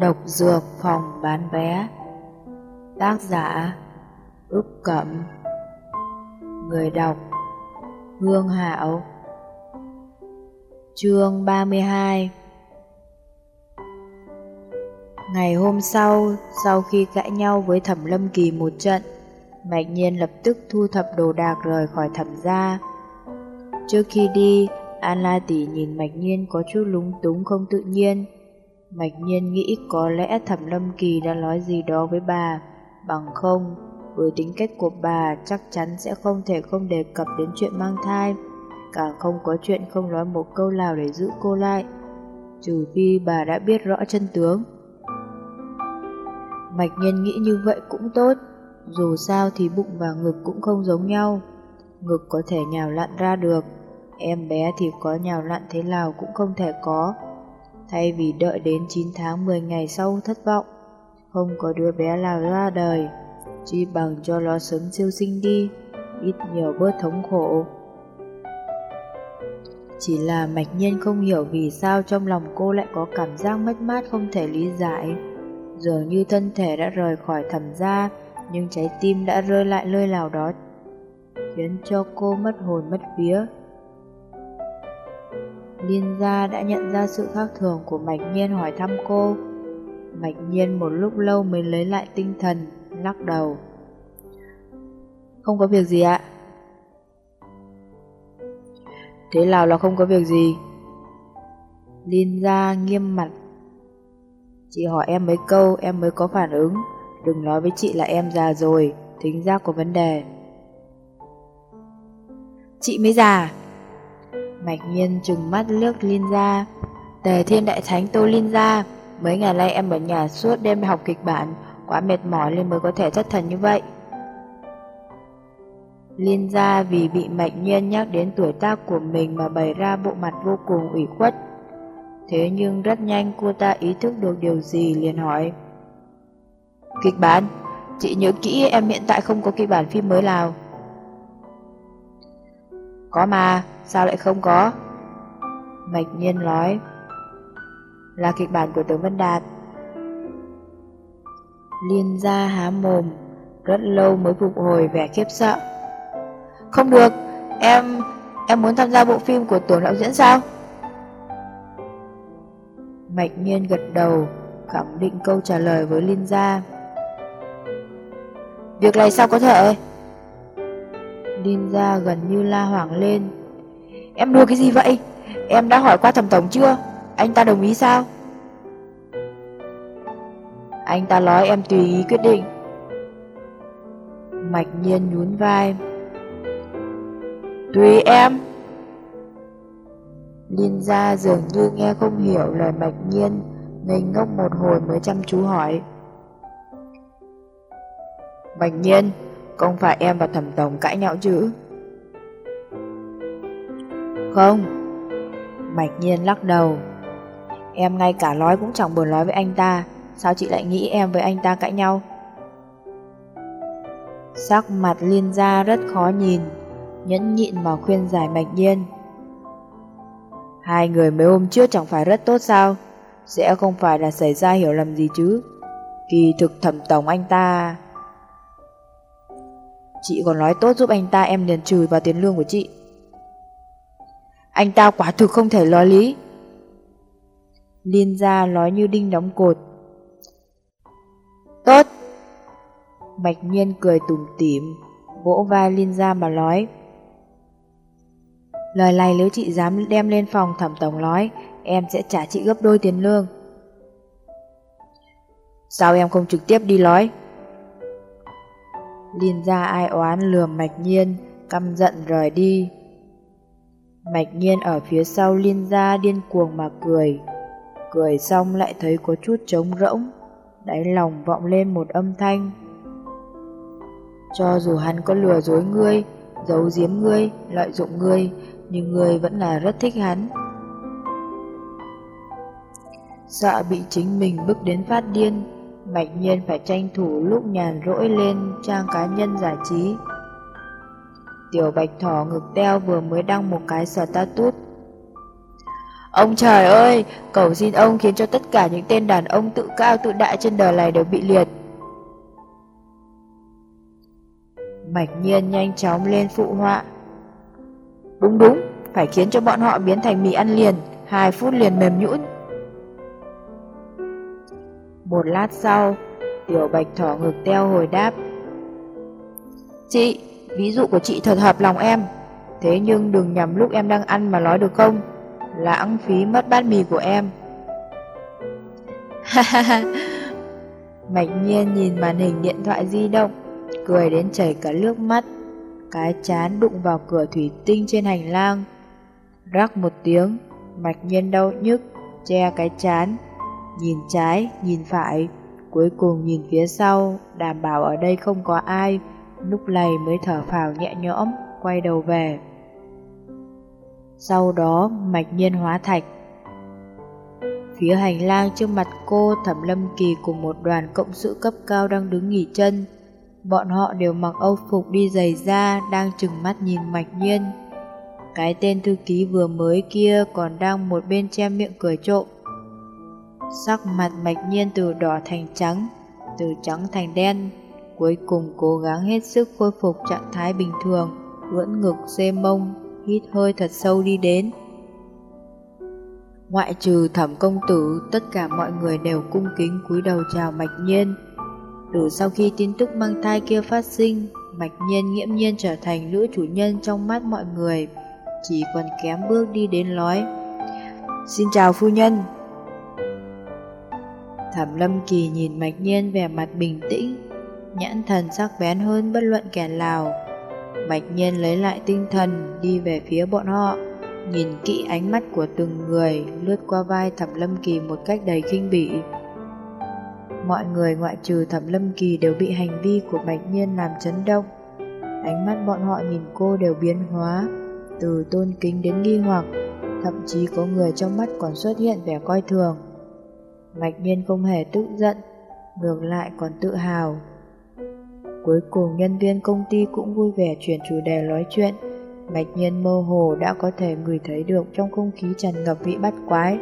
Độc dược phòng bán vé Tác giả Úc Cẩm Người đọc Hương Hảo Chương 32 Ngày hôm sau, sau khi cãi nhau với Thẩm Lâm Kỳ một trận, Mạch Nhiên lập tức thu thập đồ đạc rời khỏi thẩm gia. Trước khi đi, An La Tỷ nhìn Mạch Nhiên có chút lúng túng không tự nhiên. Mạch Nhiên nghĩ có lẽ Thẩm Lâm Kỳ đã nói gì đó với bà, bằng không, với tính cách của bà chắc chắn sẽ không thể không đề cập đến chuyện mang thai, càng không có chuyện không nói một câu nào để giữ cô lại, trừ phi bà đã biết rõ chân tướng. Mạch Nhiên nghĩ như vậy cũng tốt, dù sao thì bụng và ngực cũng không giống nhau, ngực có thể nhào lặn ra được, em bé thì có nhào lặn thế nào cũng không thể có. Thay vì đợi đến 9 tháng 10 ngày sau thất vọng, không có đứa bé nào ra đời, chỉ bằng cho nó sớm siêu sinh đi, ít nhiều bớt thống khổ. Chỉ là mạch nhiên không hiểu vì sao trong lòng cô lại có cảm giác mất mát không thể lý giải. Dường như thân thể đã rời khỏi thẩm gia, nhưng trái tim đã rơi lại nơi nào đó, khiến cho cô mất hồn mất vía. Liên gia đã nhận ra sự khác thường của Mạch Nhiên hỏi thăm cô. Mạch Nhiên một lúc lâu mới lấy lại tinh thần, lắc đầu. Không có việc gì ạ. Thế nào là không có việc gì? Liên gia nghiêm mặt. Chị hỏi em mấy câu em mới có phản ứng. Đừng nói với chị là em già rồi, tính giác có vấn đề. Chị mới già. Mạch nhiên trừng mắt lướt Linh ra. Tề thiên đại thánh tô Linh ra. Mấy ngày nay em ở nhà suốt đêm học kịch bản, quá mệt mỏi nên mới có thể thất thần như vậy. Liên gia vì bị mạch nhiên nhắc đến tuổi tác của mình mà bày ra bộ mặt vô cùng ủy khuất. Thế nhưng rất nhanh cô ta ý thức được điều gì liền hỏi. Kịch bản, chị nhớ kỹ em hiện tại không có kịch bản phim mới nào. Có mà, sao lại không có? Mạch nhiên nói. Là kịch bản của tướng Vân Đạt. Liên ra há mồm, rất lâu mới phục hồi vẻ khiếp sợ. Không được, em, em muốn tham gia bộ phim của tổ đạo diễn sao? Mạch nhiên gật đầu, khẳng định câu trả lời với Liên Gia. Việc này sao có thể? Linh gần như la hoảng lên. Em đùa cái gì vậy? Em đã hỏi qua thẩm tổng chưa? Anh ta đồng ý sao? Anh ta nói em tùy ý quyết định. Mạch nhiên nhún vai. Tùy em. Linh dường như nghe không hiểu lời mạch nhiên, ngây ngốc một hồi mới chăm chú hỏi. Mạch nhiên, không phải em và thẩm tổng cãi nhau chứ? Không. mạch nhiên lắc đầu. Em ngay cả nói cũng chẳng buồn nói với anh ta, sao chị lại nghĩ em với anh ta cãi nhau? Sắc mặt liên gia rất khó nhìn, nhẫn nhịn mà khuyên giải mạch nhiên. Hai người mấy hôm trước chẳng phải rất tốt sao? Sẽ không phải là xảy ra hiểu lầm gì chứ? Kỳ thực thẩm tổng anh ta... Chị còn nói tốt giúp anh ta em liền trừ vào tiền lương của chị. Anh ta quả thực không thể nói lý. Liên gia nói như đinh đóng cột. Tốt. Bạch nhiên cười tủm tỉm, vỗ vai Liên gia mà nói. Lời này nếu chị dám đem lên phòng thẩm tổng nói, em sẽ trả chị gấp đôi tiền lương. Sao em không trực tiếp đi nói? Liên ra ai oán lườm mạch nhiên, căm giận rời đi. Mạch nhiên ở phía sau liên ra điên cuồng mà cười. Cười xong lại thấy có chút trống rỗng, đáy lòng vọng lên một âm thanh. Cho dù hắn có lừa dối ngươi, giấu giếm ngươi, lợi dụng ngươi, nhưng ngươi vẫn là rất thích hắn. Sợ bị chính mình bức đến phát điên, Bạch nhiên phải tranh thủ lúc nhàn rỗi lên trang cá nhân giải trí. Tiểu bạch thỏ ngực teo vừa mới đăng một cái status. Ông trời ơi, cầu xin ông khiến cho tất cả những tên đàn ông tự cao tự đại trên đời này đều bị liệt. Bạch nhiên nhanh chóng lên phụ họa. Đúng đúng, phải khiến cho bọn họ biến thành mì ăn liền, hai phút liền mềm nhũn. Một lát sau, tiểu bạch thỏ ngực teo hồi đáp. Chị, ví dụ của chị thật hợp lòng em, thế nhưng đừng nhằm lúc em đang ăn mà nói được không? Lãng phí mất bát mì của em. Ha ha ha, Mạch nhiên nhìn màn hình điện thoại di động, cười đến chảy cả nước mắt. Cái chán đụng vào cửa thủy tinh trên hành lang. Rắc một tiếng, mạch nhiên đau nhức, che cái chán. Nhìn trái, nhìn phải, cuối cùng nhìn phía sau, đảm bảo ở đây không có ai. Lúc này mới thở phào nhẹ nhõm, quay đầu về. Sau đó mạch nhiên hóa thạch. Phía hành lang trước mặt cô Thẩm Lâm Kỳ cùng một đoàn cộng sự cấp cao đang đứng nghỉ chân. Bọn họ đều mặc âu phục đi giày da đang chừng mắt nhìn mạch nhiên. Cái tên thư ký vừa mới kia còn đang một bên che miệng cười trộm. Sắc mặt mạch nhiên từ đỏ thành trắng, từ trắng thành đen, cuối cùng cố gắng hết sức khôi phục trạng thái bình thường, ưỡn ngực xê mông, hít hơi thật sâu đi đến. Ngoại trừ thẩm công tử, tất cả mọi người đều cung kính cúi đầu chào mạch nhiên. Từ sau khi tin tức mang thai kia phát sinh, Mạch Nhiên nghiễm nhiên trở thành nữ chủ nhân trong mắt mọi người, chỉ còn kém bước đi đến nói. Xin chào phu nhân. Thẩm Lâm Kỳ nhìn Mạch Nhiên vẻ mặt bình tĩnh, nhãn thần sắc bén hơn bất luận kẻ nào. Mạch Nhiên lấy lại tinh thần đi về phía bọn họ, nhìn kỹ ánh mắt của từng người lướt qua vai Thẩm Lâm Kỳ một cách đầy khinh bỉ. Mọi người ngoại trừ Thẩm Lâm Kỳ đều bị hành vi của Bạch Nhiên làm chấn động. Ánh mắt bọn họ nhìn cô đều biến hóa, từ tôn kính đến nghi hoặc, thậm chí có người trong mắt còn xuất hiện vẻ coi thường. Mạch Nhiên không hề tức giận, ngược lại còn tự hào. Cuối cùng nhân viên công ty cũng vui vẻ chuyển chủ đề nói chuyện. Mạch Nhiên mơ hồ đã có thể ngửi thấy được trong không khí tràn ngập vị bắt quái.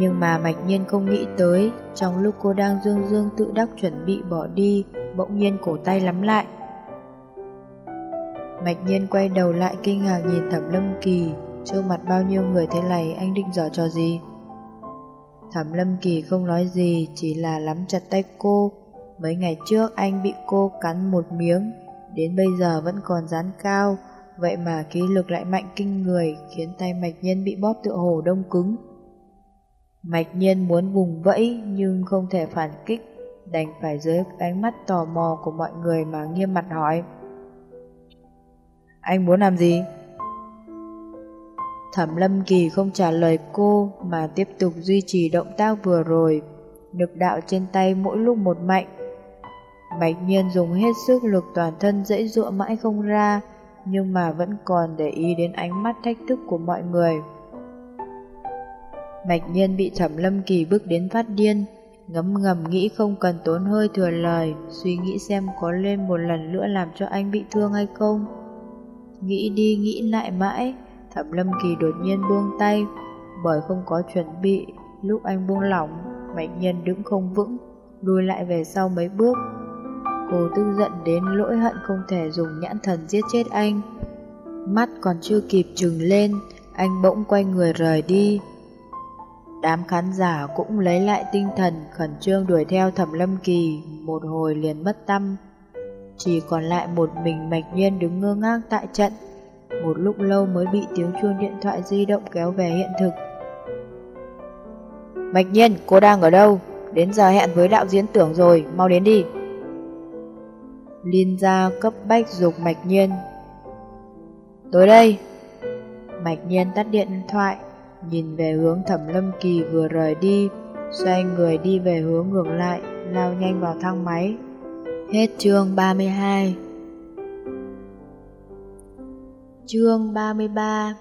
Nhưng mà mạch nhiên không nghĩ tới, trong lúc cô đang dương dương tự đắc chuẩn bị bỏ đi, bỗng nhiên cổ tay lắm lại. Mạch nhiên quay đầu lại kinh ngạc nhìn thẩm lâm kỳ, trước mặt bao nhiêu người thế này anh định giở trò gì? Thẩm lâm kỳ không nói gì, chỉ là nắm chặt tay cô. Mấy ngày trước anh bị cô cắn một miếng, đến bây giờ vẫn còn dán cao, vậy mà ký lực lại mạnh kinh người, khiến tay mạch nhiên bị bóp tựa hồ đông cứng. Mạch nhiên muốn vùng vẫy nhưng không thể phản kích, đành phải dưới ánh mắt tò mò của mọi người mà nghiêm mặt hỏi. Anh muốn làm gì? Thẩm Lâm Kỳ không trả lời cô mà tiếp tục duy trì động tác vừa rồi, lực đạo trên tay mỗi lúc một mạnh. Mạch nhiên dùng hết sức lực toàn thân dãy dụa mãi không ra, nhưng mà vẫn còn để ý đến ánh mắt thách thức của mọi người. Mạch nhiên bị thẩm lâm kỳ bước đến phát điên, ngấm ngầm nghĩ không cần tốn hơi thừa lời, suy nghĩ xem có lên một lần nữa làm cho anh bị thương hay không. Nghĩ đi nghĩ lại mãi, thẩm lâm kỳ đột nhiên buông tay, bởi không có chuẩn bị, lúc anh buông lỏng, mạch Nhân đứng không vững, lùi lại về sau mấy bước. Cô tức giận đến lỗi hận không thể dùng nhãn thần giết chết anh. Mắt còn chưa kịp trừng lên, anh bỗng quay người rời đi. Đám khán giả cũng lấy lại tinh thần khẩn trương đuổi theo thẩm lâm kỳ, một hồi liền mất tâm. Chỉ còn lại một mình mạch nhiên đứng ngơ ngác tại trận, một lúc lâu mới bị tiếng chuông điện thoại di động kéo về hiện thực. Mạch nhiên, cô đang ở đâu? Đến giờ hẹn với đạo diễn tưởng rồi, mau đến đi. Liên gia cấp bách dục mạch nhiên. Tới đây. Mạch nhiên tắt điện thoại, nhìn về hướng thẩm lâm kỳ vừa rời đi, xoay người đi về hướng ngược lại, lao nhanh vào thang máy. Hết chương 32 Chương 33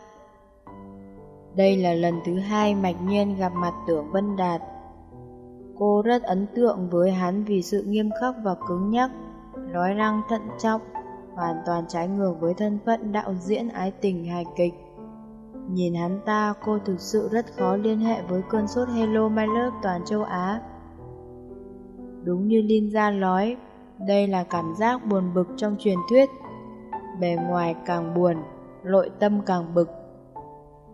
Đây là lần thứ hai Mạch Nhiên gặp mặt tưởng Vân Đạt. Cô rất ấn tượng với hắn vì sự nghiêm khắc và cứng nhắc, nói năng thận trọng, hoàn toàn trái ngược với thân phận đạo diễn ái tình hài kịch. Nhìn hắn ta, cô thực sự rất khó liên hệ với cơn sốt Hello My Love toàn châu Á. Đúng như Linza nói, đây là cảm giác buồn bực trong truyền thuyết. Bề ngoài càng buồn, nội tâm càng bực.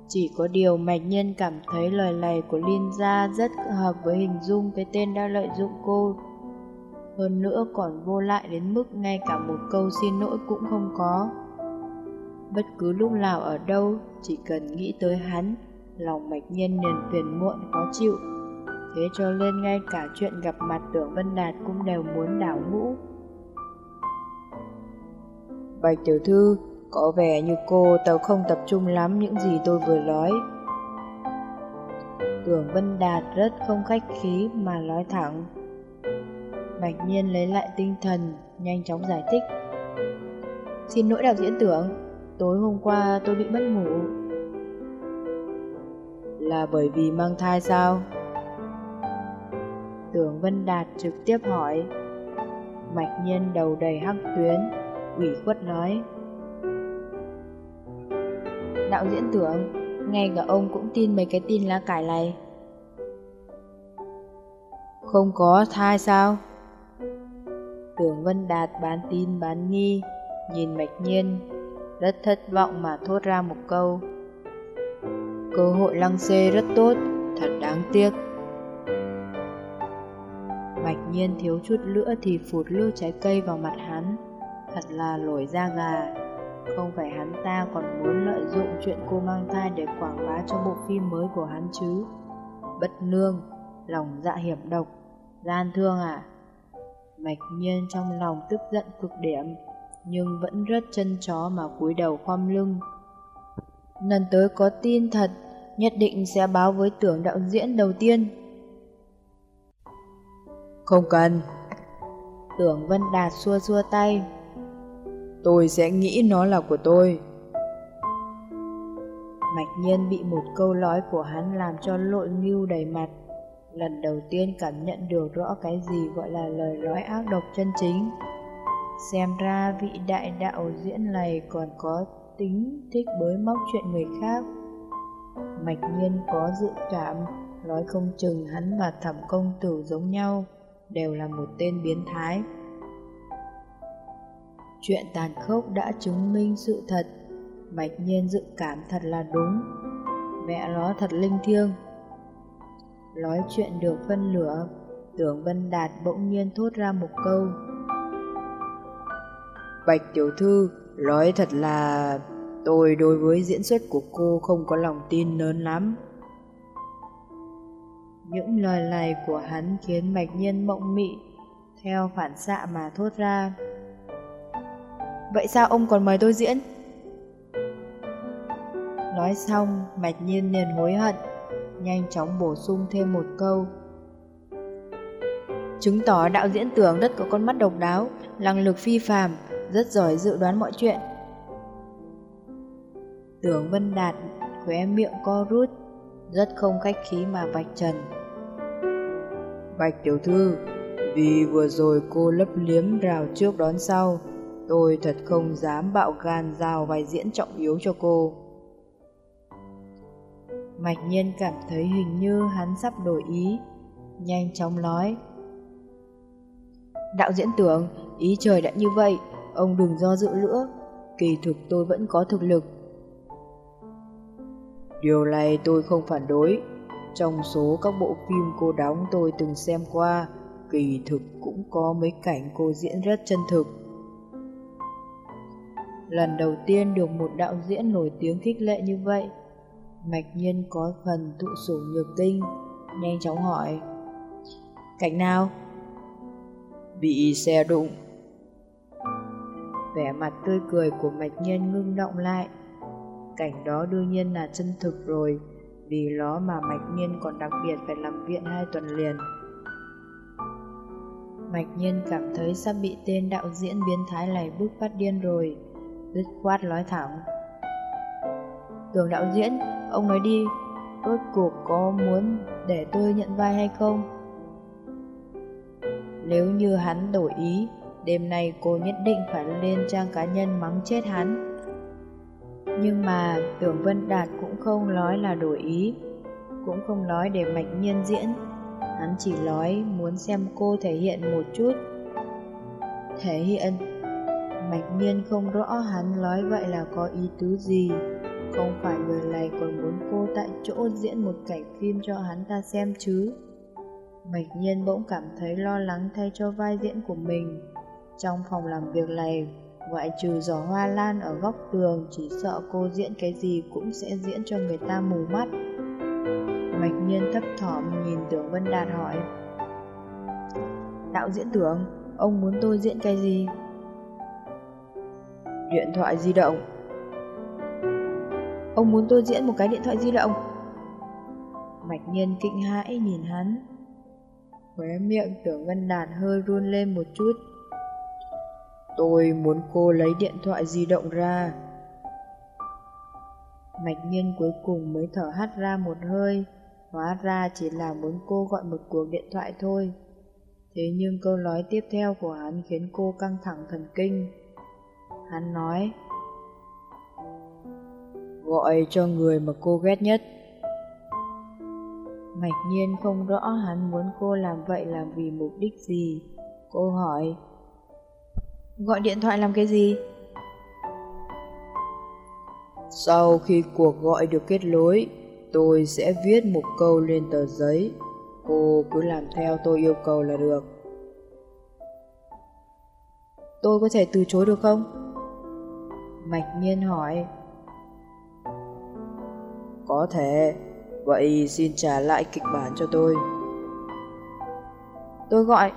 Chỉ có điều mạch nhân cảm thấy lời này của Linza rất hợp với hình dung cái tên đã lợi dụng cô. Hơn nữa còn vô lại đến mức ngay cả một câu xin lỗi cũng không có. Bất cứ lúc nào ở đâu, chỉ cần nghĩ tới hắn, lòng mạch nhân liền phiền muộn khó chịu. Thế cho nên ngay cả chuyện gặp mặt tưởng Vân Đạt cũng đều muốn đảo ngũ. Bạch tiểu thư, có vẻ như cô tớ không tập trung lắm những gì tôi vừa nói. Tưởng Vân Đạt rất không khách khí mà nói thẳng. Bạch Nhiên lấy lại tinh thần, nhanh chóng giải thích. Xin lỗi đạo diễn tưởng, tối hôm qua tôi bị mất ngủ. Là bởi vì mang thai sao? Tưởng Vân Đạt trực tiếp hỏi. Mạch Nhiên đầu đầy hắc tuyến, ủy khuất nói. Đạo diễn tưởng, ngay cả ông cũng tin mấy cái tin lá cải này. Không có thai sao? Tưởng Vân Đạt bán tin bán nghi, nhìn Mạch Nhiên, rất thất vọng mà thốt ra một câu. Cơ hội lăng xê rất tốt, thật đáng tiếc. Mạch Nhiên thiếu chút nữa thì phụt lưu trái cây vào mặt hắn, thật là nổi da gà. Không phải hắn ta còn muốn lợi dụng chuyện cô mang thai để quảng bá cho bộ phim mới của hắn chứ. Bất nương, lòng dạ hiểm độc, gian thương à? Mạch nhiên trong lòng tức giận cực điểm, nhưng vẫn rất chân chó mà cúi đầu khom lưng. Lần tới có tin thật, nhất định sẽ báo với tưởng đạo diễn đầu tiên. Không cần. Tưởng Vân Đạt xua xua tay. Tôi sẽ nghĩ nó là của tôi. Mạch nhiên bị một câu nói của hắn làm cho lội mưu đầy mặt lần đầu tiên cảm nhận được rõ cái gì gọi là lời nói ác độc chân chính. Xem ra vị đại đạo diễn này còn có tính thích bới móc chuyện người khác. Mạch nhiên có dự cảm, nói không chừng hắn và thẩm công tử giống nhau, đều là một tên biến thái. Chuyện tàn khốc đã chứng minh sự thật, Mạch nhiên dự cảm thật là đúng. Mẹ nó thật linh thiêng. Nói chuyện được phân lửa, tưởng Vân Đạt bỗng nhiên thốt ra một câu. Bạch tiểu thư, nói thật là tôi đối với diễn xuất của cô không có lòng tin lớn lắm. Những lời này của hắn khiến Mạch Nhiên mộng mị, theo phản xạ mà thốt ra. Vậy sao ông còn mời tôi diễn? Nói xong, Mạch Nhiên liền hối hận nhanh chóng bổ sung thêm một câu. Chứng tỏ đạo diễn tưởng đất có con mắt độc đáo, năng lực phi phàm, rất giỏi dự đoán mọi chuyện. Tưởng Vân Đạt khóe miệng co rút, rất không khách khí mà vạch trần. Bạch tiểu thư, vì vừa rồi cô lấp liếm rào trước đón sau, tôi thật không dám bạo gan giao vai diễn trọng yếu cho cô. Mạch nhiên cảm thấy hình như hắn sắp đổi ý, nhanh chóng nói. Đạo diễn tưởng, ý trời đã như vậy, ông đừng do dự nữa, kỳ thực tôi vẫn có thực lực. Điều này tôi không phản đối, trong số các bộ phim cô đóng tôi từng xem qua, kỳ thực cũng có mấy cảnh cô diễn rất chân thực. Lần đầu tiên được một đạo diễn nổi tiếng khích lệ như vậy, Mạch nhiên có phần thụ sủng nhược kinh Nhanh chóng hỏi Cảnh nào? Bị xe đụng. Vẻ mặt tươi cười của mạch nhiên ngưng động lại. Cảnh đó đương nhiên là chân thực rồi Vì nó mà mạch nhiên còn đặc biệt phải làm viện hai tuần liền. Mạch nhiên cảm thấy sắp bị tên đạo diễn biến thái này bức phát điên rồi Dứt khoát nói thẳng Tưởng đạo diễn, ông nói đi, rốt cuộc có muốn để tôi nhận vai hay không? Nếu như hắn đổi ý, đêm nay cô nhất định phải lên trang cá nhân mắng chết hắn. Nhưng mà Tưởng Vân Đạt cũng không nói là đổi ý, cũng không nói để Mạch Nhiên diễn. Hắn chỉ nói muốn xem cô thể hiện một chút. Thể hiện? Mạch Nhiên không rõ hắn nói vậy là có ý tứ gì. Không phải người này còn muốn cô tại chỗ diễn một cảnh phim cho hắn ta xem chứ. Mạch Nhiên bỗng cảm thấy lo lắng thay cho vai diễn của mình. Trong phòng làm việc này, ngoại trừ giỏ hoa lan ở góc tường, chỉ sợ cô diễn cái gì cũng sẽ diễn cho người ta mù mắt. Mạch Nhiên thấp thỏm nhìn Tưởng Vân Đạt hỏi. Đạo diễn tưởng, ông muốn tôi diễn cái gì? Điện thoại di động. Ông muốn tôi diễn một cái điện thoại di động? Mạch Nhiên kinh hãi nhìn hắn. Khóe miệng Tưởng ngân đàn hơi run lên một chút. Tôi muốn cô lấy điện thoại di động ra. Mạch Nhiên cuối cùng mới thở hắt ra một hơi. Hóa ra chỉ là muốn cô gọi một cuộc điện thoại thôi. Thế nhưng câu nói tiếp theo của hắn khiến cô căng thẳng thần kinh. Hắn nói Gọi cho người mà cô ghét nhất. Mạch nhiên không rõ hắn muốn cô làm vậy là vì mục đích gì. Cô hỏi Gọi điện thoại làm cái gì? Sau khi cuộc gọi được kết nối, tôi sẽ viết một câu lên tờ giấy. Cô cứ làm theo tôi yêu cầu là được. Tôi có thể từ chối được không? Mạch nhiên hỏi. Có thể, vậy xin trả lại kịch bản cho tôi. Tôi gọi.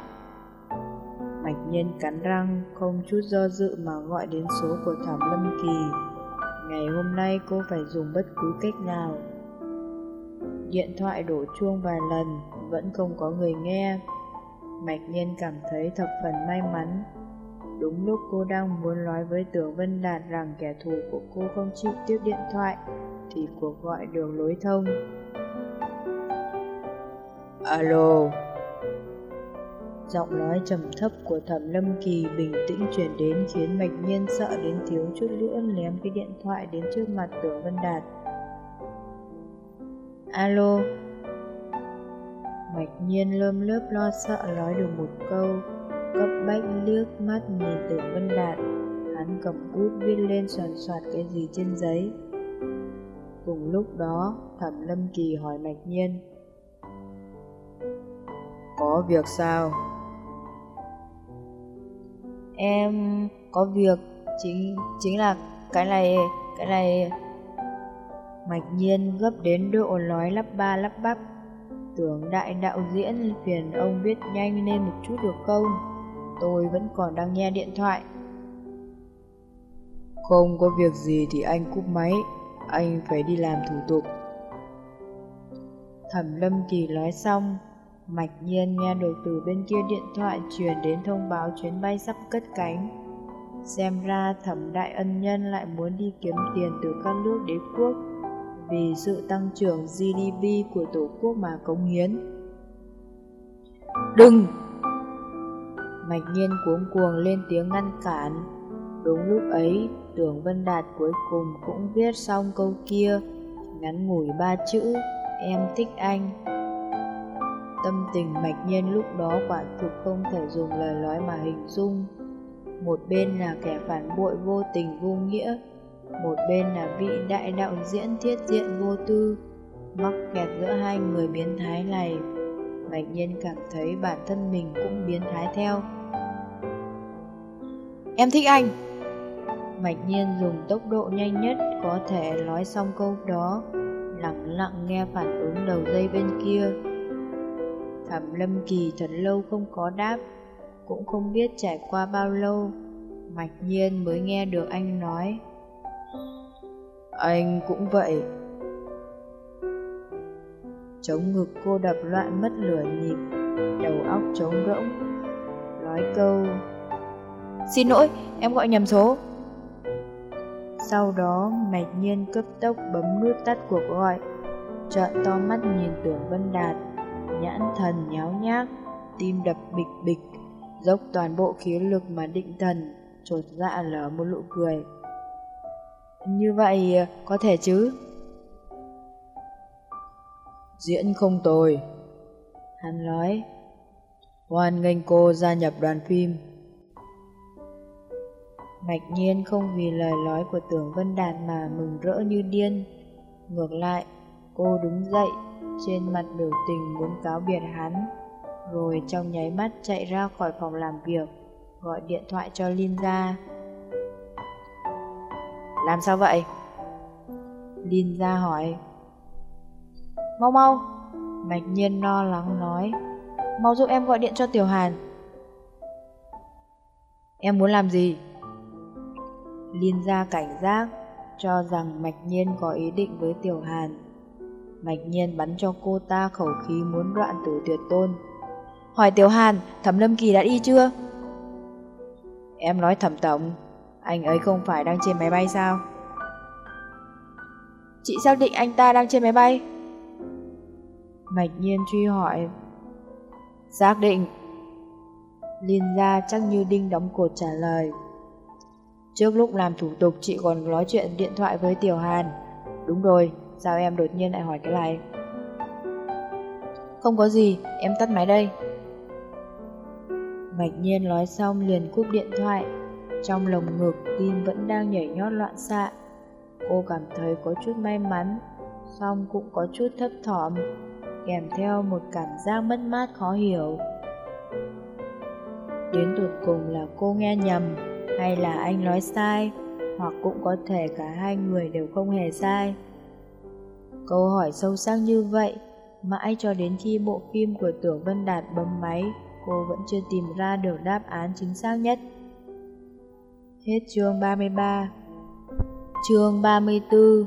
Mạch nhiên cắn răng, không chút do dự mà gọi đến số của Thẩm Lâm Kỳ. Ngày hôm nay cô phải dùng bất cứ cách nào. Điện thoại đổ chuông vài lần, vẫn không có người nghe. Mạch nhiên cảm thấy thập phần may mắn. Đúng lúc cô đang muốn nói với Tưởng Vân Đạt rằng kẻ thù của cô không chịu tiếp điện thoại, thì cuộc gọi được lối thông. Alo Giọng nói trầm thấp của Thẩm Lâm Kỳ bình tĩnh chuyển đến khiến Mạch Nhiên sợ đến thiếu chút nữa ném cái điện thoại đến trước mặt Tưởng Vân Đạt. Alo Mạch Nhiên lơm lớp lo sợ nói được một câu, cấp bách liếc mắt nhìn Tưởng Vân Đạt, hắn cầm bút viết lên soàn soạt cái gì trên giấy. Cùng lúc đó, Thẩm Lâm Kỳ hỏi Mạch Nhiên. Có việc sao? Em có việc, chính chính là cái này, cái này... Mạch Nhiên gấp đến độ nói lắp ba lắp bắp. Tưởng đại đạo diễn phiền ông viết nhanh lên một chút được không? Tôi vẫn còn đang nghe điện thoại. Không có việc gì thì anh cúp máy, anh phải đi làm thủ tục. Thẩm Lâm Kỳ nói xong, Mạch Nhiên nghe được từ bên kia điện thoại truyền đến thông báo chuyến bay sắp cất cánh. Xem ra thẩm đại ân nhân lại muốn đi kiếm tiền từ các nước đế quốc vì sự tăng trưởng GDP của tổ quốc mà cống hiến. Đừng! Mạch nhiên cuống cuồng lên tiếng ngăn cản. Đúng lúc ấy, tưởng Vân Đạt cuối cùng cũng viết xong câu kia, ngắn ngủi ba chữ, em thích anh. Tâm tình mạch nhiên lúc đó quả thực không thể dùng lời nói mà hình dung. Một bên là kẻ phản bội vô tình vô nghĩa, một bên là vị đại đạo diễn thiết diện vô tư. Mắc kẹt giữa hai người biến thái này, mạch nhiên cảm thấy bản thân mình cũng biến thái theo. Em thích anh! Mạch nhiên dùng tốc độ nhanh nhất có thể nói xong câu đó, lặng lặng nghe phản ứng đầu dây bên kia. Thẩm Lâm Kỳ thật lâu không có đáp, cũng không biết trải qua bao lâu, Mạch Nhiên mới nghe được anh nói. Anh cũng vậy. Chống ngực cô đập loạn mất lửa nhịp, đầu óc trống rỗng. Nói câu, Xin lỗi, em gọi nhầm số. Sau đó, Mạch Nhiên cấp tốc bấm nút tắt cuộc gọi, trợn to mắt nhìn Tưởng Vân Đạt nhãn thần nháo nhác, tim đập bịch bịch, dốc toàn bộ khí lực mà định thần, trột dạ lở một nụ cười. Như vậy à, có thể chứ? Diễn không tồi. Hắn nói. Hoan nghênh cô gia nhập đoàn phim. Mạch nhiên không vì lời nói của tưởng Vân Đạt mà mừng rỡ như điên. Ngược lại, cô đứng dậy, trên mặt biểu tình muốn cáo biệt hắn, rồi trong nháy mắt chạy ra khỏi phòng làm việc, gọi điện thoại cho Linh ra. Làm sao vậy? Linh ra hỏi. Mau mau, Mạch nhiên lo lắng nói. Mau giúp em gọi điện cho Tiểu Hàn. Em muốn làm gì? Liên ra cảnh giác, cho rằng Mạch Nhiên có ý định với Tiểu Hàn. Mạch Nhiên bắn cho cô ta khẩu khí muốn đoạn tử tuyệt tôn. Hỏi Tiểu Hàn, Thẩm Lâm Kỳ đã đi chưa? Em nói Thẩm Tổng, anh ấy không phải đang trên máy bay sao? Chị xác định anh ta đang trên máy bay? Mạch Nhiên truy hỏi. Xác định. Liên ra chắc như đinh đóng cột trả lời. Trước lúc làm thủ tục chị còn nói chuyện điện thoại với Tiểu Hàn. Đúng rồi, sao em đột nhiên lại hỏi cái này? Không có gì, em tắt máy đây. Mạch nhiên nói xong liền cúp điện thoại. Trong lồng ngực tim vẫn đang nhảy nhót loạn xạ. Cô cảm thấy có chút may mắn, song cũng có chút thấp thỏm, kèm theo một cảm giác mất mát khó hiểu. Đến tụt cùng là cô nghe nhầm hay là anh nói sai, hoặc cũng có thể cả hai người đều không hề sai. Câu hỏi sâu sắc như vậy, mãi cho đến khi bộ phim của Tưởng Vân Đạt bấm máy, cô vẫn chưa tìm ra được đáp án chính xác nhất. Hết chương 33 Chương 34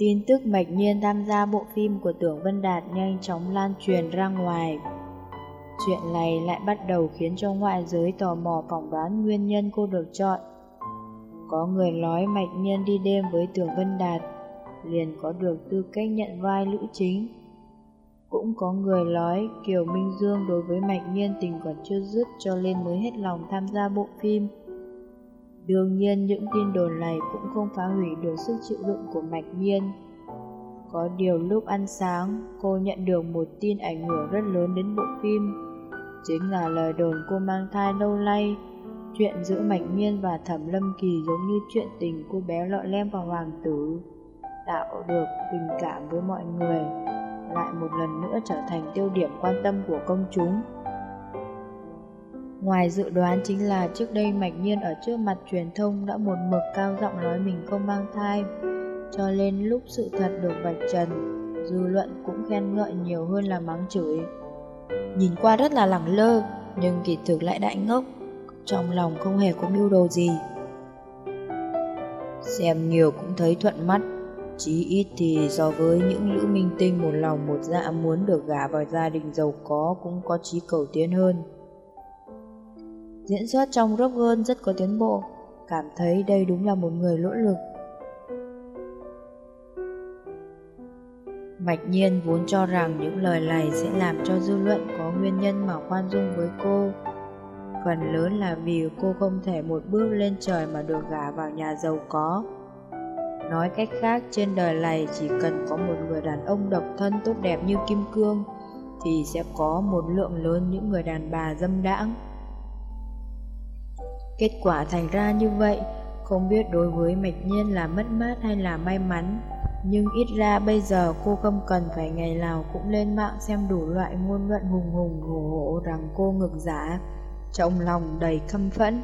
Tin tức mạch nhiên tham gia bộ phim của Tưởng Vân Đạt nhanh chóng lan truyền ra ngoài. Chuyện này lại bắt đầu khiến cho ngoại giới tò mò phỏng đoán nguyên nhân cô được chọn. Có người nói Mạch Nhiên đi đêm với Tưởng Vân Đạt, liền có được tư cách nhận vai nữ chính. Cũng có người nói Kiều Minh Dương đối với Mạch Nhiên tình còn chưa dứt cho nên mới hết lòng tham gia bộ phim. Đương nhiên những tin đồn này cũng không phá hủy được sức chịu đựng của Mạch Nhiên. Có điều lúc ăn sáng, cô nhận được một tin ảnh hưởng rất lớn đến bộ phim chính là lời đồn cô mang thai lâu nay. Chuyện giữa Mạch Miên và Thẩm Lâm Kỳ giống như chuyện tình cô bé lọ lem và hoàng tử, tạo được tình cảm với mọi người, lại một lần nữa trở thành tiêu điểm quan tâm của công chúng. Ngoài dự đoán chính là trước đây Mạch Nhiên ở trước mặt truyền thông đã một mực cao giọng nói mình không mang thai, cho nên lúc sự thật được vạch trần, dư luận cũng khen ngợi nhiều hơn là mắng chửi. Nhìn qua rất là lẳng lơ, nhưng kỳ thực lại đại ngốc, trong lòng không hề có mưu đồ gì. Xem nhiều cũng thấy thuận mắt, chí ít thì so với những nữ minh tinh một lòng một dạ muốn được gả vào gia đình giàu có cũng có chí cầu tiến hơn. Diễn xuất trong Rock Girl rất có tiến bộ, cảm thấy đây đúng là một người nỗ lực. Mạch Nhiên vốn cho rằng những lời này sẽ làm cho dư luận có nguyên nhân mà khoan dung với cô. Phần lớn là vì cô không thể một bước lên trời mà được gả vào nhà giàu có. Nói cách khác, trên đời này chỉ cần có một người đàn ông độc thân tốt đẹp như Kim Cương, thì sẽ có một lượng lớn những người đàn bà dâm đãng. Kết quả thành ra như vậy, không biết đối với Mạch Nhiên là mất mát hay là may mắn, nhưng ít ra bây giờ cô không cần phải ngày nào cũng lên mạng xem đủ loại ngôn luận hùng hùng hổ hổ rằng cô ngược giả, trong lòng đầy căm phẫn.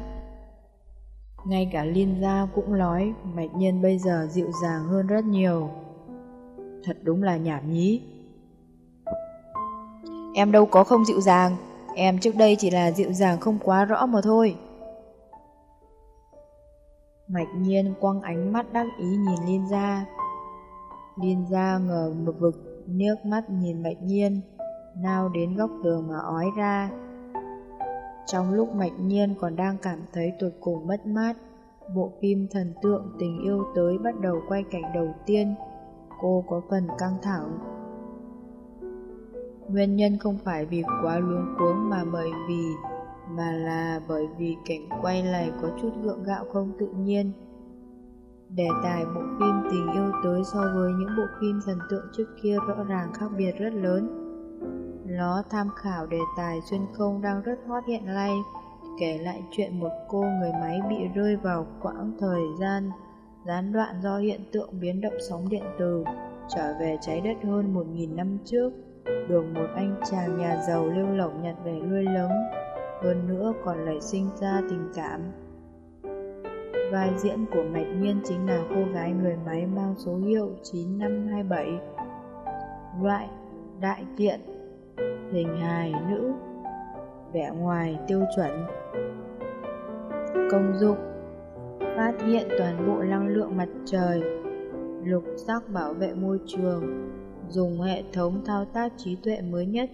Ngay cả Liên Gia cũng nói Mạch Nhiên bây giờ dịu dàng hơn rất nhiều. Thật đúng là nhảm nhí. Em đâu có không dịu dàng, em trước đây chỉ là dịu dàng không quá rõ mà thôi. Mạch Nhiên quăng ánh mắt đắc ý nhìn Liên Gia. Liên Gia ngờ một vực, nước mắt nhìn Mạch Nhiên, nao đến góc tường mà ói ra. Trong lúc Mạch Nhiên còn đang cảm thấy tuột cùng mất mát, bộ phim thần tượng tình yêu tới bắt đầu quay cảnh đầu tiên, cô có phần căng thẳng. Nguyên nhân không phải vì quá luống cuống mà bởi vì mà là bởi vì cảnh quay này có chút gượng gạo không tự nhiên Đề tài bộ phim tình yêu tới so với những bộ phim thần tượng trước kia rõ ràng khác biệt rất lớn. Nó tham khảo đề tài xuyên không đang rất hot hiện nay, kể lại chuyện một cô người máy bị rơi vào quãng thời gian gián đoạn do hiện tượng biến động sóng điện từ, trở về trái đất hơn 1.000 năm trước, được một anh chàng nhà giàu lêu lỏng nhặt về nuôi lớn, hơn nữa còn nảy sinh ra tình cảm. Vai diễn của Mạch Nhiên chính là cô gái người máy mang số hiệu 9527. Loại đại kiện, hình hài nữ, vẻ ngoài tiêu chuẩn. Công dụng Phát hiện toàn bộ năng lượng mặt trời, lục sắc bảo vệ môi trường, dùng hệ thống thao tác trí tuệ mới nhất,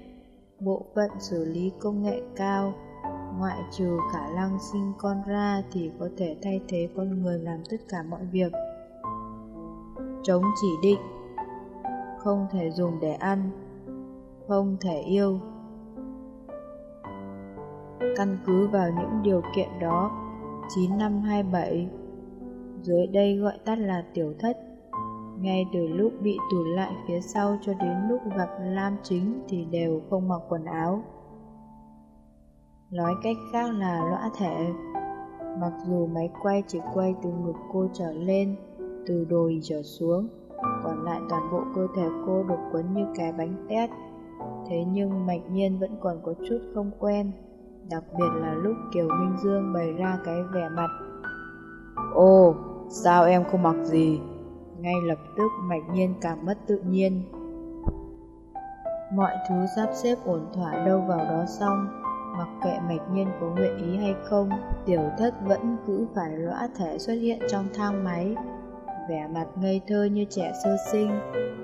bộ phận xử lý công nghệ cao, ngoại trừ khả năng sinh con ra thì có thể thay thế con người làm tất cả mọi việc. Chống chỉ định Không thể dùng để ăn Không thể yêu Căn cứ vào những điều kiện đó 9527 Dưới đây gọi tắt là tiểu thất ngay từ lúc bị tù lại phía sau cho đến lúc gặp Lam Chính thì đều không mặc quần áo. Nói cách khác là lõa thể. Mặc dù máy quay chỉ quay từ ngực cô trở lên, từ đồi trở xuống, còn lại toàn bộ cơ thể cô được quấn như cái bánh tét. Thế nhưng mạch nhiên vẫn còn có chút không quen, đặc biệt là lúc Kiều Minh Dương bày ra cái vẻ mặt. Ồ, sao em không mặc gì? Ngay lập tức mạch nhiên cảm mất tự nhiên. Mọi thứ sắp xếp ổn thỏa đâu vào đó xong, Mặc kệ mạch nhiên có nguyện ý hay không, tiểu thất vẫn cứ phải lõa thể xuất hiện trong thang máy. Vẻ mặt ngây thơ như trẻ sơ sinh,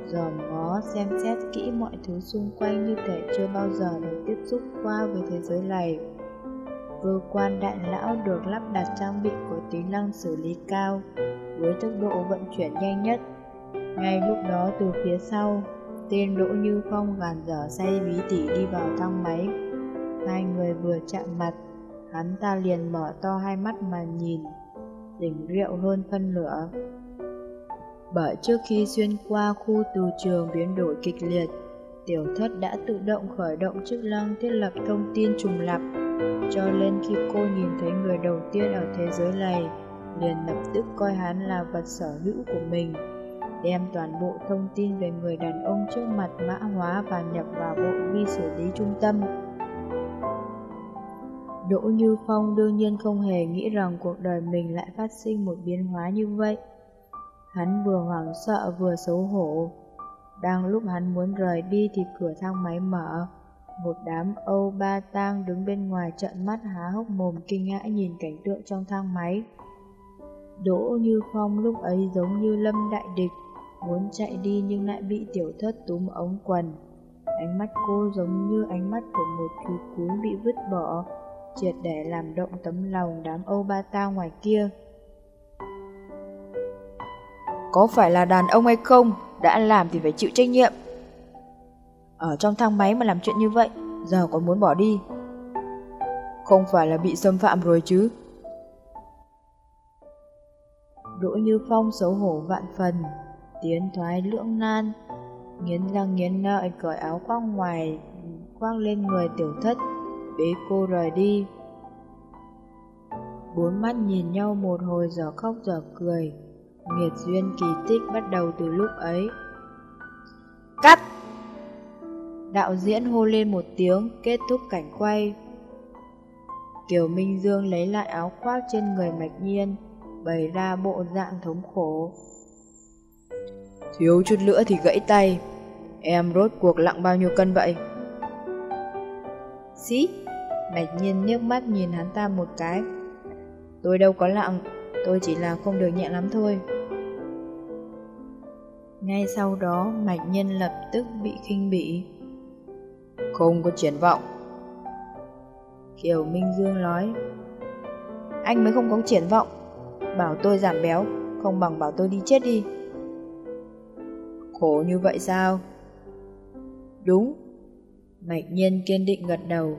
dòm ngó xem xét kỹ mọi thứ xung quanh như thể chưa bao giờ được tiếp xúc qua với thế giới này. Cơ quan đại lão được lắp đặt trang bị có tính năng xử lý cao, với tốc độ vận chuyển nhanh nhất. Ngay lúc đó từ phía sau, tên Đỗ Như Phong gàn dở say bí tỉ đi vào thang máy. Hai người vừa chạm mặt, hắn ta liền mở to hai mắt mà nhìn, đỉnh rượu hơn phân nửa. Bởi trước khi xuyên qua khu từ trường biến đổi kịch liệt, tiểu thất đã tự động khởi động chức năng thiết lập thông tin trùng lập, cho nên khi cô nhìn thấy người đầu tiên ở thế giới này, liền lập tức coi hắn là vật sở hữu của mình, đem toàn bộ thông tin về người đàn ông trước mặt mã hóa và nhập vào bộ vi xử lý trung tâm. Đỗ Như Phong đương nhiên không hề nghĩ rằng cuộc đời mình lại phát sinh một biến hóa như vậy. Hắn vừa hoảng sợ vừa xấu hổ. Đang lúc hắn muốn rời đi thì cửa thang máy mở. Một đám Âu Ba Tang đứng bên ngoài trợn mắt há hốc mồm kinh ngã nhìn cảnh tượng trong thang máy. Đỗ Như Phong lúc ấy giống như lâm đại địch, muốn chạy đi nhưng lại bị tiểu thất túm ống quần. Ánh mắt cô giống như ánh mắt của một chú cún bị vứt bỏ, triệt để làm động tấm lòng đám Âu Ba Ta ngoài kia. Có phải là đàn ông hay không, đã làm thì phải chịu trách nhiệm. Ở trong thang máy mà làm chuyện như vậy, giờ còn muốn bỏ đi. Không phải là bị xâm phạm rồi chứ. Đỗ Như Phong xấu hổ vạn phần, tiến thoái lưỡng nan, nghiến răng nghiến lợi cởi áo khoác ngoài khoác lên người tiểu thất bế cô rời đi. Bốn mắt nhìn nhau một hồi giờ khóc giờ cười, nghiệt duyên kỳ tích bắt đầu từ lúc ấy. Cắt! Đạo diễn hô lên một tiếng, kết thúc cảnh quay. Kiều Minh Dương lấy lại áo khoác trên người mạch nhiên, bày ra bộ dạng thống khổ. Thiếu chút nữa thì gãy tay, em rốt cuộc lặng bao nhiêu cân vậy? Xí! Bạch nhiên nước mắt nhìn hắn ta một cái. Tôi đâu có lặng, tôi chỉ là không được nhẹ lắm thôi. Ngay sau đó, Mạch Nhân lập tức bị khinh bỉ. Không có triển vọng. Kiều Minh Dương nói, anh mới không có triển vọng, bảo tôi giảm béo, không bằng bảo tôi đi chết đi. Khổ như vậy sao? Đúng. Mạch Nhân kiên định gật đầu.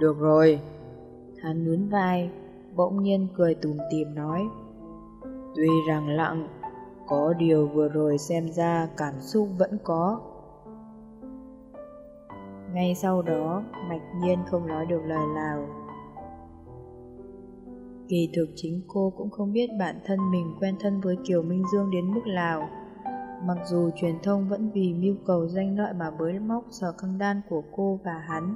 Được rồi. Hắn nhún vai. bỗng nhiên cười tủm tỉm nói. Tuy rằng lặng, có điều vừa rồi xem ra cảm xúc vẫn có. Ngay sau đó, Mạch Nhiên không nói được lời nào. Kỳ thực chính cô cũng không biết bản thân mình quen thân với Kiều Minh Dương đến mức nào. Mặc dù truyền thông vẫn vì mưu cầu danh lợi mà bới móc sở căng đan của cô và hắn,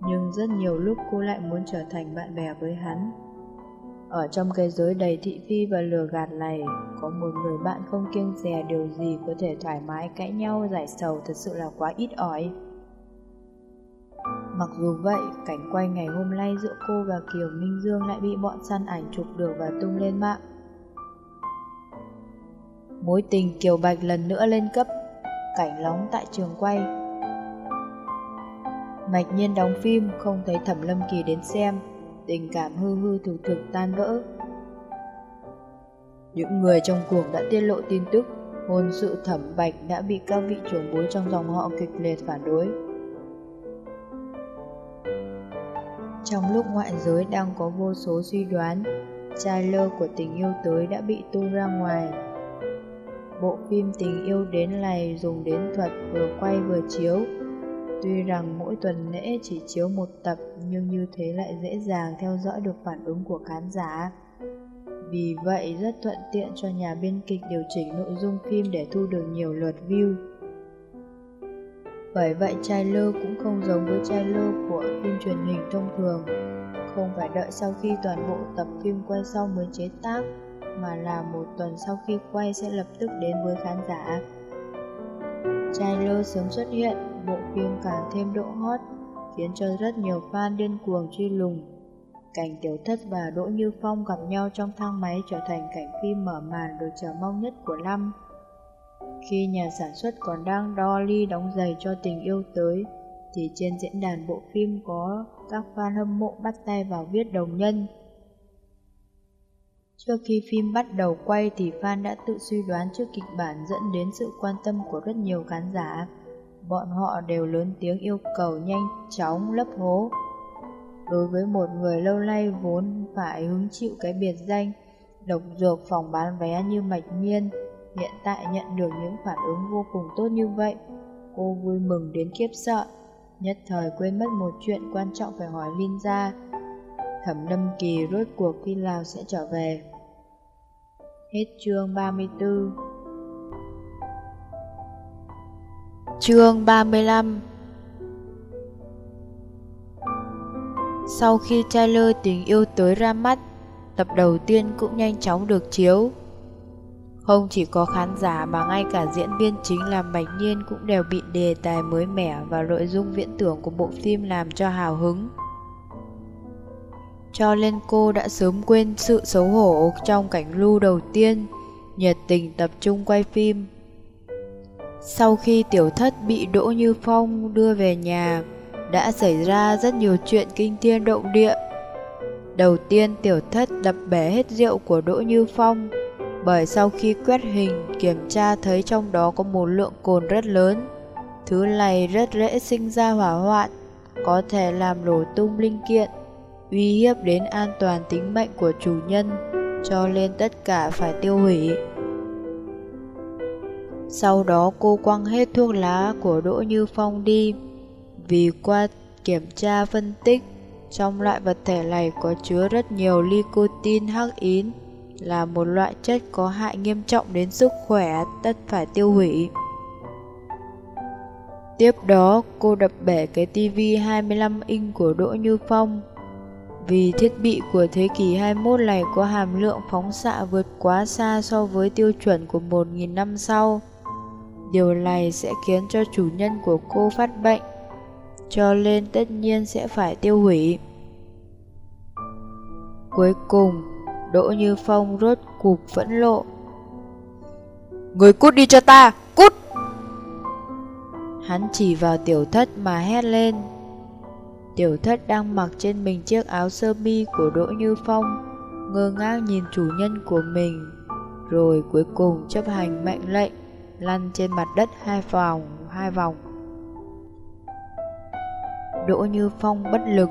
nhưng rất nhiều lúc cô lại muốn trở thành bạn bè với hắn. Ở trong cái giới đầy thị phi và lừa gạt này, có một người bạn không kiêng dè điều gì có thể thoải mái cãi nhau giải sầu thật sự là quá ít ỏi. Mặc dù vậy, cảnh quay ngày hôm nay giữa cô và Kiều Minh Dương lại bị bọn săn ảnh chụp được và tung lên mạng. Mối tình Kiều Bạch lần nữa lên cấp, cảnh nóng tại trường quay. Mạch nhiên đóng phim, không thấy Thẩm Lâm Kỳ đến xem, tình cảm hư hư thực thực tan vỡ. Những người trong cuộc đã tiết lộ tin tức, hôn sự Thẩm Bạch đã bị các vị trưởng bối trong dòng họ kịch liệt phản đối. Trong lúc ngoại giới đang có vô số suy đoán, trailer của tình yêu tới đã bị tung ra ngoài. Bộ phim tình yêu đến này dùng đến thuật vừa quay vừa chiếu. Tuy rằng mỗi tuần lễ chỉ chiếu một tập, nhưng như thế lại dễ dàng theo dõi được phản ứng của khán giả. Vì vậy, rất thuận tiện cho nhà biên kịch điều chỉnh nội dung phim để thu được nhiều lượt view. Bởi vậy, trailer cũng không giống với trailer của phim truyền hình thông thường Không phải đợi sau khi toàn bộ tập phim quay xong mới chế tác mà là một tuần sau khi quay sẽ lập tức đến với khán giả. Trailer sớm xuất hiện, bộ phim càng thêm độ hot Khiến cho rất nhiều fan điên cuồng truy lùng. Cảnh Tiểu Thất và Đỗ Như Phong gặp nhau trong thang máy trở thành cảnh phim mở màn được chờ mong nhất của năm. Khi nhà sản xuất còn đang đo ly đóng giày cho tình yêu tới, thì trên diễn đàn bộ phim có các fan hâm mộ bắt tay vào viết đồng nhân. Trước khi phim bắt đầu quay thì fan đã tự suy đoán trước kịch bản dẫn đến sự quan tâm của rất nhiều khán giả. Bọn họ đều lớn tiếng yêu cầu nhanh chóng lấp hố. Đối với một người lâu nay vốn phải hứng chịu cái biệt danh độc dược phòng bán vé như mạch nhiên, Hiện tại nhận được những phản ứng vô cùng tốt như vậy, cô vui mừng đến kiếp sợ, nhất thời quên mất một chuyện quan trọng phải hỏi Linh ra. Thẩm Lâm Kỳ rốt cuộc khi nào sẽ trở về. Hết chương 34 Chương 35 Sau khi trailer tình yêu tới ra mắt, tập đầu tiên cũng nhanh chóng được chiếu. Không chỉ có khán giả mà ngay cả diễn viên chính là Bạch Nhiên cũng đều bị đề tài mới mẻ và nội dung viễn tưởng của bộ phim làm cho hào hứng. Cho nên cô đã sớm quên sự xấu hổ trong cảnh lưu đầu tiên, nhiệt tình tập trung quay phim. Sau khi tiểu thất bị Đỗ Như Phong đưa về nhà, đã xảy ra rất nhiều chuyện kinh thiên động địa. Đầu tiên tiểu thất đập bể hết rượu của Đỗ Như Phong, bởi sau khi quét hình kiểm tra thấy trong đó có một lượng cồn rất lớn. Thứ này rất dễ sinh ra hỏa hoạn, có thể làm nổ tung linh kiện, uy hiếp đến an toàn tính mệnh của chủ nhân, cho nên tất cả phải tiêu hủy. Sau đó cô quăng hết thuốc lá của Đỗ Như Phong đi, vì qua kiểm tra phân tích, trong loại vật thể này có chứa rất nhiều nicotine hắc ín là một loại chất có hại nghiêm trọng đến sức khỏe tất phải tiêu hủy. Tiếp đó, cô đập bể cái tivi 25 inch của Đỗ Như Phong. Vì thiết bị của thế kỷ 21 này có hàm lượng phóng xạ vượt quá xa so với tiêu chuẩn của 1.000 năm sau. Điều này sẽ khiến cho chủ nhân của cô phát bệnh, cho nên tất nhiên sẽ phải tiêu hủy. Cuối cùng, Đỗ Như Phong rốt cục phẫn lộ. Người cút đi cho ta, cút! Hắn chỉ vào tiểu thất mà hét lên. Tiểu thất đang mặc trên mình chiếc áo sơ mi của Đỗ Như Phong, ngơ ngác nhìn chủ nhân của mình, rồi cuối cùng chấp hành mệnh lệnh, lăn trên mặt đất hai vòng, hai vòng. Đỗ Như Phong bất lực.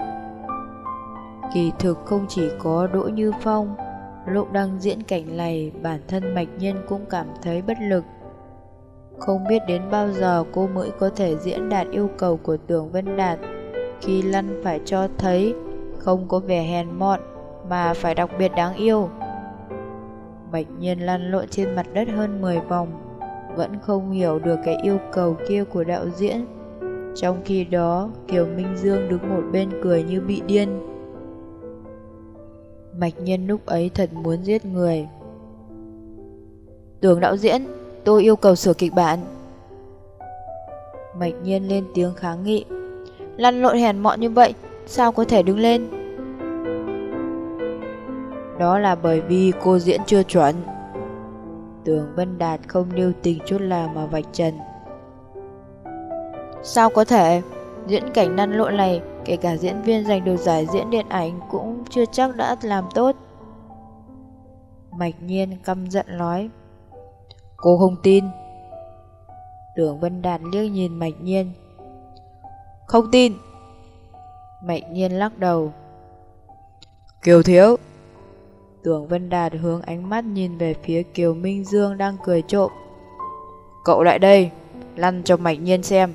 Kỳ thực không chỉ có Đỗ Như Phong, lúc đang diễn cảnh này bản thân Mạch Nhân cũng cảm thấy bất lực. Không biết đến bao giờ cô mới có thể diễn đạt yêu cầu của Tưởng Vân Đạt khi Lăn phải cho thấy không có vẻ hèn mọn mà phải đặc biệt đáng yêu. Bạch Nhiên lăn lộn trên mặt đất hơn 10 vòng, vẫn không hiểu được cái yêu cầu kia của đạo diễn. Trong khi đó, Kiều Minh Dương đứng một bên cười như bị điên. Bạch Nhiên lúc ấy thật muốn giết người. Tưởng đạo diễn, tôi yêu cầu sửa kịch bản. Bạch Nhiên lên tiếng kháng nghị. Lăn lộn hèn mọn như vậy, sao có thể đứng lên? Đó là bởi vì cô diễn chưa chuẩn. Tường Vân Đạt không lưu tình chút nào mà vạch trần. Sao có thể? Diễn cảnh năn lộn này, kể cả diễn viên giành được giải diễn điện ảnh cũng chưa chắc đã làm tốt. Mạch Nhiên căm giận nói. Cô không tin. Tưởng Vân Đạt liếc nhìn Mạch Nhiên. Không tin. mẠnh Nhiên lắc đầu. Kiều Thiếu, Tưởng Vân Đạt hướng ánh mắt nhìn về phía Kiều Minh Dương đang cười trộm. Cậu lại đây, lăn cho MẠnh Nhiên xem.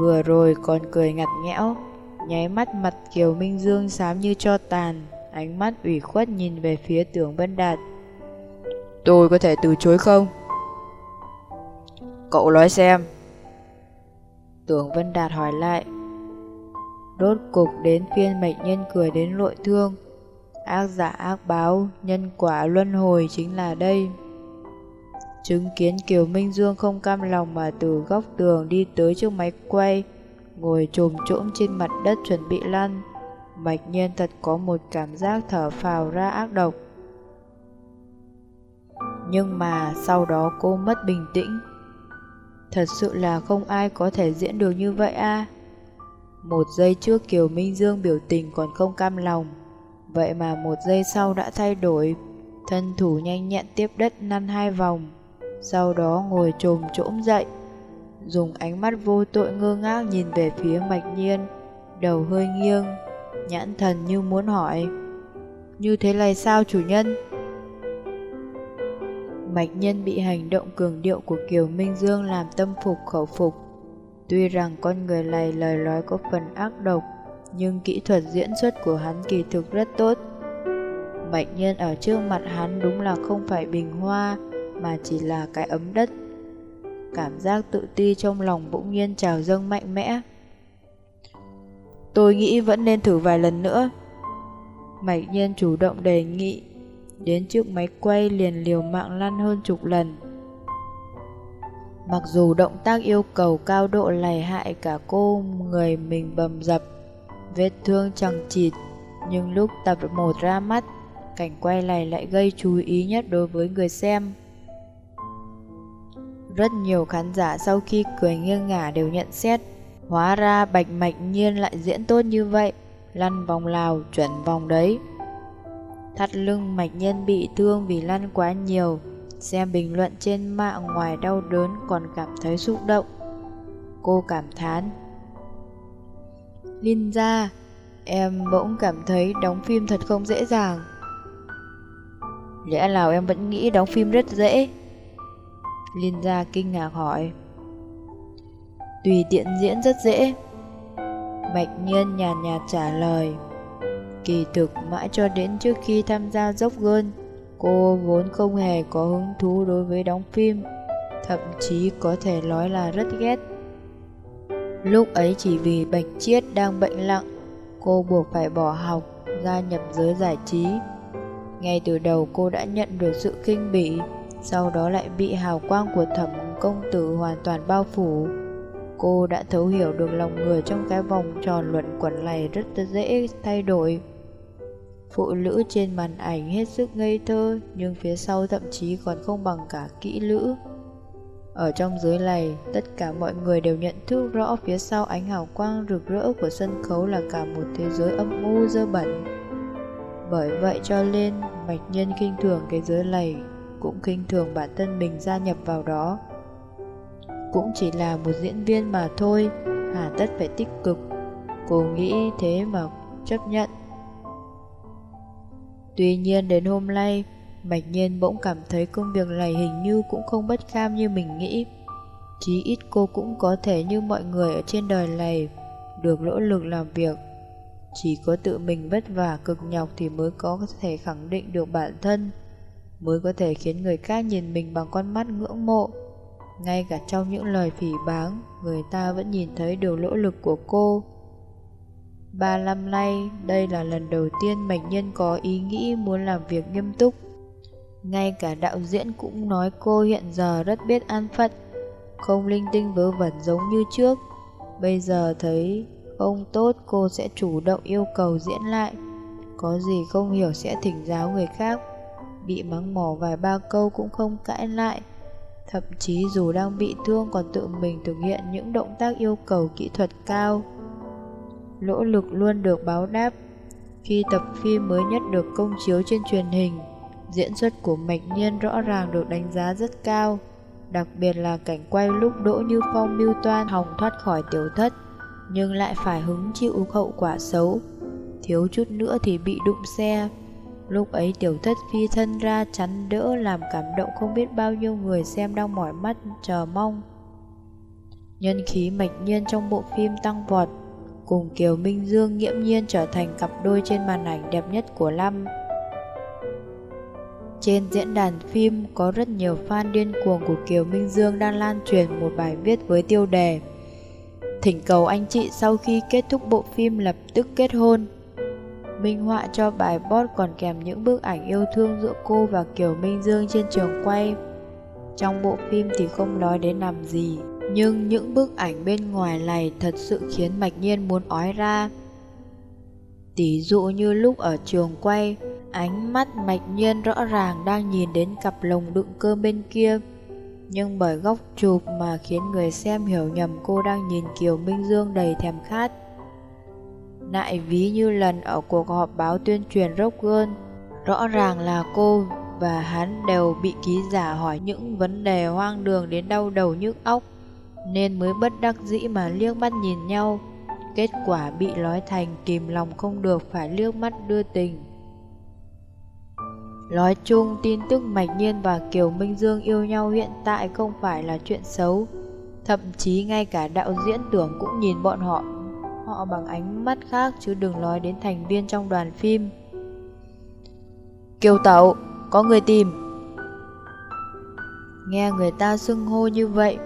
Vừa rồi còn cười ngặt nghẽo, nháy mắt mặt Kiều Minh Dương xám như cho tàn, ánh mắt ủy khuất nhìn về phía Tưởng Vân Đạt. Tôi có thể từ chối không? Cậu nói xem. Tưởng Vân Đạt hỏi lại. Đốt cục đến phiên mệnh nhân cười đến lội thương, Ác giả ác báo, nhân quả luân hồi chính là đây. Chứng kiến Kiều Minh Dương không cam lòng mà từ góc tường đi tới trước máy quay, ngồi trồm trỗm trên mặt đất chuẩn bị lăn. Mạch nhiên thật có một cảm giác thở phào ra ác độc. Nhưng mà sau đó cô mất bình tĩnh. Thật sự là không ai có thể diễn được như vậy a. À? Một giây trước Kiều Minh Dương biểu tình còn không cam lòng. Vậy mà một giây sau đã thay đổi Thân thủ nhanh nhẹn tiếp đất năn hai vòng Sau đó ngồi trồm trỗm dậy Dùng ánh mắt vô tội ngơ ngác nhìn về phía mạch nhiên Đầu hơi nghiêng, Nhãn thần như muốn hỏi, Như thế này sao, chủ nhân? Mạch nhân bị hành động cường điệu của Kiều Minh Dương làm tâm phục khẩu phục Tuy rằng con người này lời nói có phần ác độc nhưng kỹ thuật diễn xuất của hắn kỳ thực rất tốt. Bạch nhân ở trước mặt hắn đúng là không phải bình hoa, mà chỉ là cái ấm đất. Cảm giác tự ti trong lòng bỗng nhiên trào dâng mạnh mẽ. Tôi nghĩ vẫn nên thử vài lần nữa. Bạch nhân chủ động đề nghị, đến trước máy quay liền liều mạng lăn hơn chục lần. Mặc dù động tác yêu cầu cao độ lầy hại cả cô người mình bầm dập, Vết thương chẳng chịt, nhưng lúc tập một ra mắt, cảnh quay này lại gây chú ý nhất đối với người xem. Rất nhiều khán giả sau khi cười nghiêng ngả đều nhận xét, hóa ra Bạch Mạch Nhiên lại diễn tốt như vậy, lăn vòng lào chuẩn vòng đấy. Thắt lưng Mạch nhân bị thương vì lăn quá nhiều, xem bình luận trên mạng ngoài đau đớn còn cảm thấy xúc động. Cô cảm thán Linh ra, em bỗng cảm thấy đóng phim thật không dễ dàng. Lẽ nào em vẫn nghĩ đóng phim rất dễ? Linh ra kinh ngạc hỏi. Tùy tiện diễn rất dễ. Bạch Nhiên nhàn nhạt trả lời. Kỳ thực mãi cho đến trước khi tham gia dốc gơn, cô vốn không hề có hứng thú đối với đóng phim, thậm chí có thể nói là rất ghét. Lúc ấy chỉ vì Bạch Chiết đang bệnh nặng, cô buộc phải bỏ học, gia nhập giới giải trí. Ngay từ đầu cô đã nhận được sự kinh bỉ, sau đó lại bị hào quang của thẩm công tử hoàn toàn bao phủ. Cô đã thấu hiểu được lòng người trong cái vòng tròn luận quẩn này rất dễ thay đổi. Phụ nữ trên màn ảnh hết sức ngây thơ, nhưng phía sau thậm chí còn không bằng cả kỹ lữ. Ở trong giới này, tất cả mọi người đều nhận thức rõ phía sau ánh hào quang rực rỡ của sân khấu là cả một thế giới âm u dơ bẩn. Bởi vậy cho nên, Mạch Nhân kinh thường cái giới này, cũng kinh thường bản thân mình gia nhập vào đó. Cũng chỉ là một diễn viên mà thôi, hà tất phải tích cực. Cô nghĩ thế mà chấp nhận. Tuy nhiên đến hôm nay, bạch Nhiên bỗng cảm thấy công việc này hình như cũng không bất kham như mình nghĩ. Chí ít cô cũng có thể như mọi người ở trên đời này, được nỗ lực làm việc. Chỉ có tự mình vất vả cực nhọc thì mới có thể khẳng định được bản thân, mới có thể khiến người khác nhìn mình bằng con mắt ngưỡng mộ. Ngay cả trong những lời phỉ báng, người ta vẫn nhìn thấy được nỗ lực của cô. Ba năm nay, đây là lần đầu tiên Mạch Nhân có ý nghĩ muốn làm việc nghiêm túc. Ngay cả đạo diễn cũng nói cô hiện giờ rất biết an phận, không linh tinh vớ vẩn giống như trước. Bây giờ thấy không tốt cô sẽ chủ động yêu cầu diễn lại. Có gì không hiểu sẽ thỉnh giáo người khác. Bị mắng mỏ vài ba câu cũng không cãi lại. Thậm chí dù đang bị thương còn tự mình thực hiện những động tác yêu cầu kỹ thuật cao. Lỗ lực luôn được báo đáp. Khi tập phim mới nhất được công chiếu trên truyền hình, diễn xuất của Mạch Nhiên rõ ràng được đánh giá rất cao. Đặc biệt là cảnh quay lúc Đỗ Như Phong mưu toan hòng thoát khỏi tiểu thất, nhưng lại phải hứng chịu hậu quả xấu. Thiếu chút nữa thì bị đụng xe. Lúc ấy tiểu thất phi thân ra chắn đỡ làm cảm động không biết bao nhiêu người xem đang mỏi mắt chờ mong. Nhân khí mạch nhiên trong bộ phim tăng vọt, cùng Kiều Minh Dương nghiễm nhiên trở thành cặp đôi trên màn ảnh đẹp nhất của năm. Trên diễn đàn phim có rất nhiều fan điên cuồng của Kiều Minh Dương đang lan truyền một bài viết với tiêu đề Thỉnh cầu anh chị sau khi kết thúc bộ phim lập tức kết hôn. Minh họa cho bài post còn kèm những bức ảnh yêu thương giữa cô và Kiều Minh Dương trên trường quay. Trong bộ phim thì không nói đến làm gì, nhưng những bức ảnh bên ngoài này thật sự khiến Mạch Nhiên muốn ói ra. Tỷ dụ như lúc ở trường quay, Ánh mắt mạch nhiên rõ ràng đang nhìn đến cặp lồng đựng cơm bên kia. Nhưng bởi góc chụp mà khiến người xem hiểu nhầm cô đang nhìn Kiều Minh Dương đầy thèm khát. Nại ví như lần ở cuộc họp báo tuyên truyền Rockgirl Rõ ràng là cô và hắn đều bị ký giả hỏi những vấn đề hoang đường đến đau đầu nhức óc. Nên mới bất đắc dĩ mà liếc mắt nhìn nhau Kết quả bị nói thành kìm lòng không được phải liếc mắt đưa tình Nói chung, tin tức Mạch Nhiên và Kiều Minh Dương yêu nhau hiện tại không phải là chuyện xấu. Thậm chí ngay cả đạo diễn tưởng cũng nhìn bọn họ họ bằng ánh mắt khác chứ đừng nói đến thành viên trong đoàn phim. Kiều Tẩu, có người tìm. Nghe người ta xưng hô như vậy,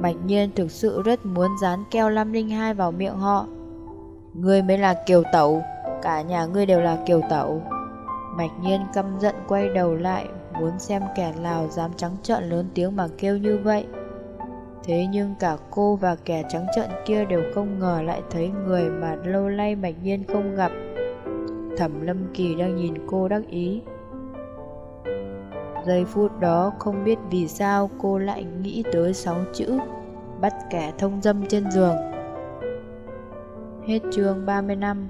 Mạch Nhiên thực sự rất muốn dán keo 502 vào miệng họ. Ngươi mới là Kiều Tẩu, cả nhà ngươi đều là Kiều Tẩu. Mạch nhiên căm giận quay đầu lại Muốn xem kẻ nào dám trắng trợn lớn tiếng mà kêu như vậy Thế nhưng cả cô và kẻ trắng trợn kia đều không ngờ lại thấy người mà lâu nay Mạch Nhiên không gặp. Thẩm Lâm Kỳ đang nhìn cô đắc ý. Giây phút đó không biết vì sao cô lại nghĩ tới sáu chữ, bắt kẻ thông dâm trên giường. Hết chương 30 năm